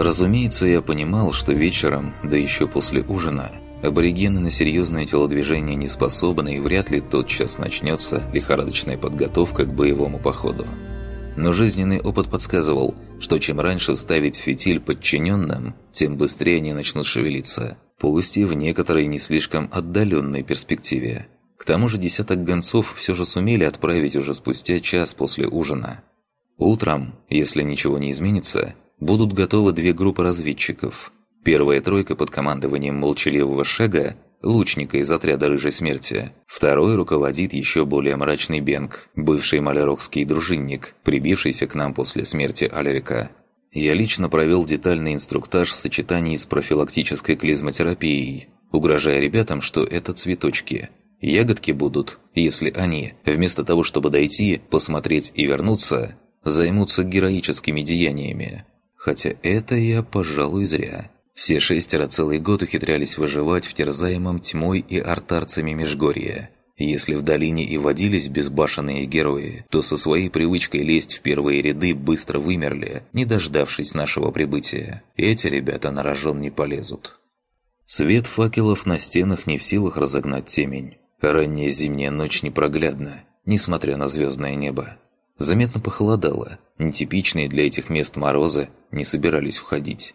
Разумеется, я понимал, что вечером, да еще после ужина, аборигены на серьезное телодвижение не способны и вряд ли тотчас начнется лихорадочная подготовка к боевому походу. Но жизненный опыт подсказывал, что чем раньше вставить фитиль подчиненным, тем быстрее они начнут шевелиться, пусть и в некоторой не слишком отдаленной перспективе. К тому же десяток гонцов все же сумели отправить уже спустя час после ужина. Утром, если ничего не изменится, будут готовы две группы разведчиков. Первая тройка под командованием молчаливого Шега, лучника из отряда Рыжей Смерти. Второй руководит еще более мрачный Бенг, бывший малярокский дружинник, прибившийся к нам после смерти Алерика. Я лично провел детальный инструктаж в сочетании с профилактической клизмотерапией, угрожая ребятам, что это цветочки. Ягодки будут, если они, вместо того, чтобы дойти, посмотреть и вернуться, займутся героическими деяниями. Хотя это я, пожалуй, зря. Все шестеро целый год ухитрялись выживать в терзаемом тьмой и артарцами Межгорье. Если в долине и водились безбашенные герои, то со своей привычкой лезть в первые ряды быстро вымерли, не дождавшись нашего прибытия. Эти ребята на рожон не полезут. Свет факелов на стенах не в силах разогнать темень. Ранняя зимняя ночь непроглядна, несмотря на звездное небо. Заметно похолодало, нетипичные для этих мест морозы не собирались уходить.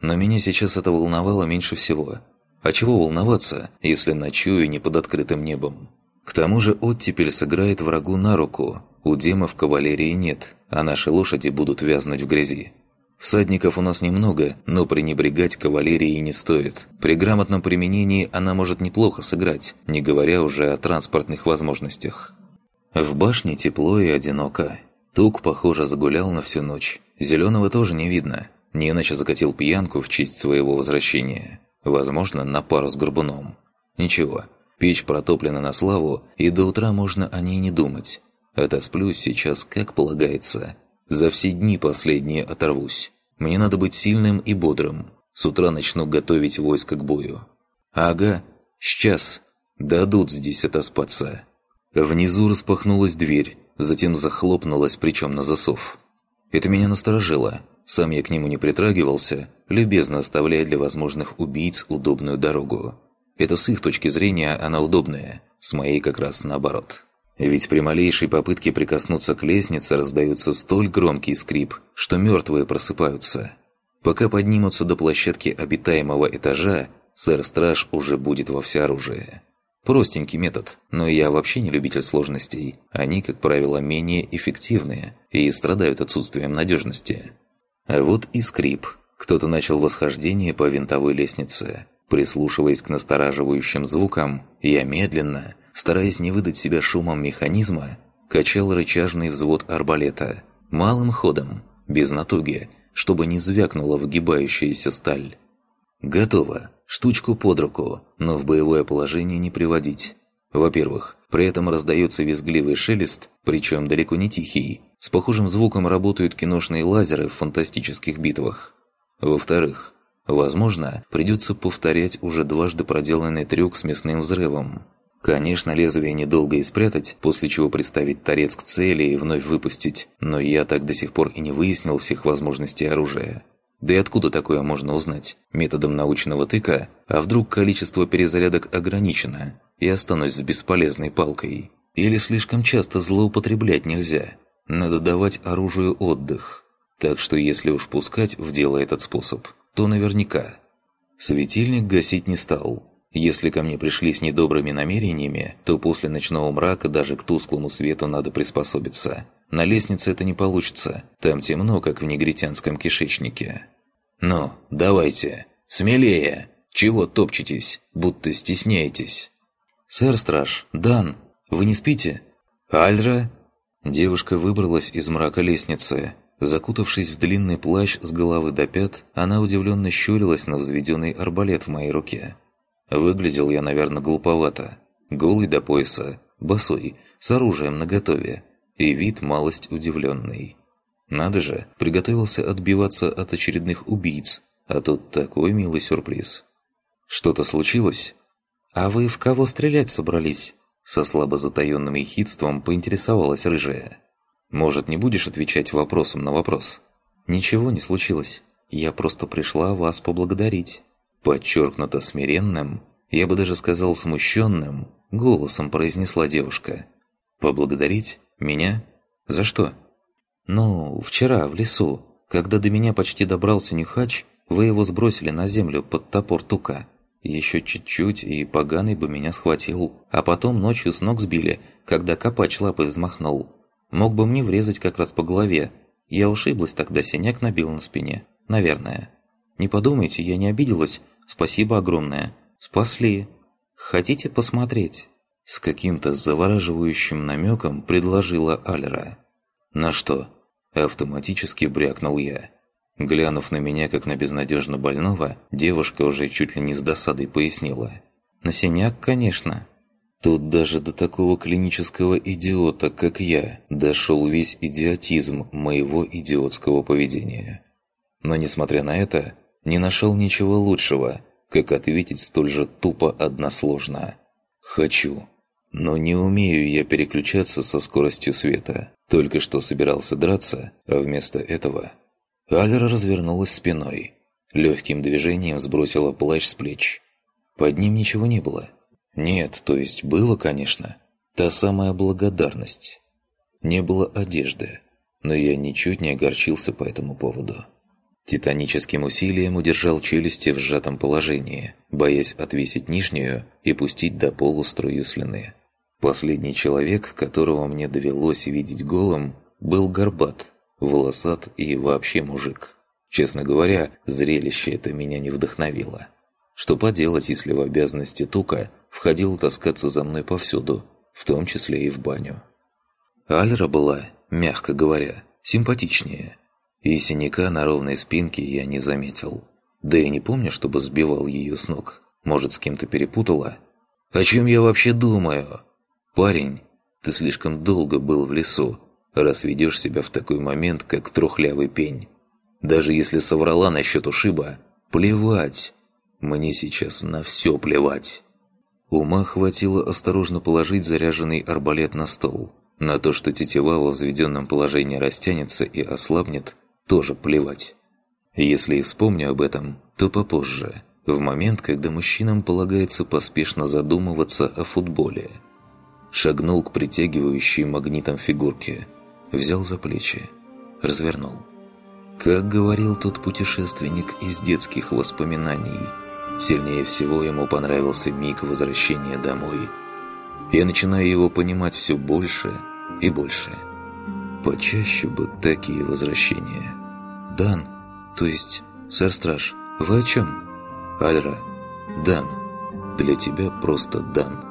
Но меня сейчас это волновало меньше всего. А чего волноваться, если ночую не под открытым небом? К тому же оттепель сыграет врагу на руку. У демов кавалерии нет, а наши лошади будут вязнуть в грязи. Всадников у нас немного, но пренебрегать кавалерией не стоит. При грамотном применении она может неплохо сыграть, не говоря уже о транспортных возможностях. В башне тепло и одиноко. Тук, похоже, загулял на всю ночь. Зеленого тоже не видно. Не иначе закатил пьянку в честь своего возвращения. Возможно, на пару с горбуном. Ничего, печь протоплена на славу, и до утра можно о ней не думать. Отосплюсь сейчас, как полагается. За все дни последние оторвусь. Мне надо быть сильным и бодрым. С утра начну готовить войско к бою. Ага, сейчас. Дадут здесь отоспаться. Внизу распахнулась дверь, затем захлопнулась, причем на засов. Это меня насторожило. Сам я к нему не притрагивался, любезно оставляя для возможных убийц удобную дорогу. Это с их точки зрения она удобная, с моей как раз наоборот. Ведь при малейшей попытке прикоснуться к лестнице раздается столь громкий скрип, что мертвые просыпаются. Пока поднимутся до площадки обитаемого этажа, сэр-страж уже будет во всеоружии. Простенький метод, но я вообще не любитель сложностей. Они, как правило, менее эффективные и страдают отсутствием надежности. А вот и скрип. Кто-то начал восхождение по винтовой лестнице. Прислушиваясь к настораживающим звукам, я медленно, стараясь не выдать себя шумом механизма, качал рычажный взвод арбалета. Малым ходом, без натуги, чтобы не звякнула вгибающаяся сталь. Готово. Штучку под руку, но в боевое положение не приводить. Во-первых, при этом раздается визгливый шелест, причем далеко не тихий. С похожим звуком работают киношные лазеры в фантастических битвах. Во-вторых, возможно, придется повторять уже дважды проделанный трюк с мясным взрывом. Конечно, лезвие недолго и спрятать, после чего приставить торец к цели и вновь выпустить, но я так до сих пор и не выяснил всех возможностей оружия. Да и откуда такое можно узнать? Методом научного тыка? А вдруг количество перезарядок ограничено? И останусь с бесполезной палкой? Или слишком часто злоупотреблять нельзя? Надо давать оружию отдых. Так что если уж пускать в дело этот способ, то наверняка. Светильник гасить не стал. Если ко мне пришли с недобрыми намерениями, то после ночного мрака даже к тусклому свету надо приспособиться. На лестнице это не получится. Там темно, как в негритянском кишечнике. «Ну, давайте, смелее! Чего топчетесь, будто стесняетесь?» «Сэр-страж, Дан, вы не спите?» «Альра?» Девушка выбралась из мрака лестницы. Закутавшись в длинный плащ с головы до пят, она удивленно щурилась на взведенный арбалет в моей руке. Выглядел я, наверное, глуповато. Голый до пояса, босой, с оружием наготове и вид малость удивленный. Надо же, приготовился отбиваться от очередных убийц, а тут такой милый сюрприз. Что-то случилось? А вы в кого стрелять собрались? Со слабо затаённым ехидством поинтересовалась рыжая. Может, не будешь отвечать вопросом на вопрос? Ничего не случилось. Я просто пришла вас поблагодарить». Подчеркнуто смиренным, я бы даже сказал смущенным, голосом произнесла девушка. «Поблагодарить? Меня? За что?» «Ну, вчера, в лесу, когда до меня почти добрался Нюхач, вы его сбросили на землю под топор тука. Еще чуть-чуть, и поганый бы меня схватил. А потом ночью с ног сбили, когда копач лапой взмахнул. Мог бы мне врезать как раз по голове. Я ушиблась тогда, синяк набил на спине. Наверное. Не подумайте, я не обиделась. Спасибо огромное. Спасли. Хотите посмотреть?» С каким-то завораживающим намеком предложила Альра. «На что?» Автоматически брякнул я. Глянув на меня, как на безнадежно больного, девушка уже чуть ли не с досадой пояснила. «На синяк, конечно». Тут даже до такого клинического идиота, как я, дошел весь идиотизм моего идиотского поведения. Но, несмотря на это, не нашел ничего лучшего, как ответить столь же тупо односложно. «Хочу». Но не умею я переключаться со скоростью света. Только что собирался драться, а вместо этого... Алера развернулась спиной. Легким движением сбросила плащ с плеч. Под ним ничего не было. Нет, то есть было, конечно. Та самая благодарность. Не было одежды, но я ничуть не огорчился по этому поводу. Титаническим усилием удержал челюсти в сжатом положении, боясь отвесить нижнюю и пустить до полу струю слюны. Последний человек, которого мне довелось видеть голым, был горбат, волосат и вообще мужик. Честно говоря, зрелище это меня не вдохновило. Что поделать, если в обязанности Тука входил таскаться за мной повсюду, в том числе и в баню. Альра была, мягко говоря, симпатичнее. И синяка на ровной спинке я не заметил. Да и не помню, чтобы сбивал ее с ног. Может, с кем-то перепутала? О чем я вообще думаю? «Парень, ты слишком долго был в лесу, раз ведешь себя в такой момент, как трухлявый пень. Даже если соврала насчет ушиба, плевать. Мне сейчас на все плевать». Ума хватило осторожно положить заряженный арбалет на стол. На то, что тетива во взведенном положении растянется и ослабнет, тоже плевать. Если и вспомню об этом, то попозже, в момент, когда мужчинам полагается поспешно задумываться о футболе – Шагнул к притягивающей магнитом фигурке. Взял за плечи. Развернул. Как говорил тот путешественник из детских воспоминаний, сильнее всего ему понравился миг возвращения домой. Я начинаю его понимать все больше и больше. Почаще бы такие возвращения. Дан, то есть сэр-страж, вы о чем? Альра, Дан, для тебя просто Дан.